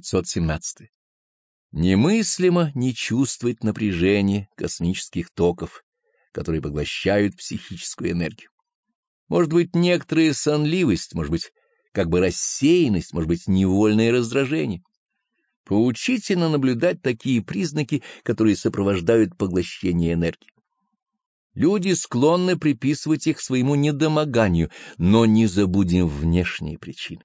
517. Немыслимо не чувствовать напряжение космических токов, которые поглощают психическую энергию. Может быть, некоторая сонливость, может быть, как бы рассеянность, может быть, невольное раздражение. Поучительно наблюдать такие признаки, которые сопровождают поглощение энергии. Люди склонны приписывать их своему недомоганию, но не забудем внешние причины.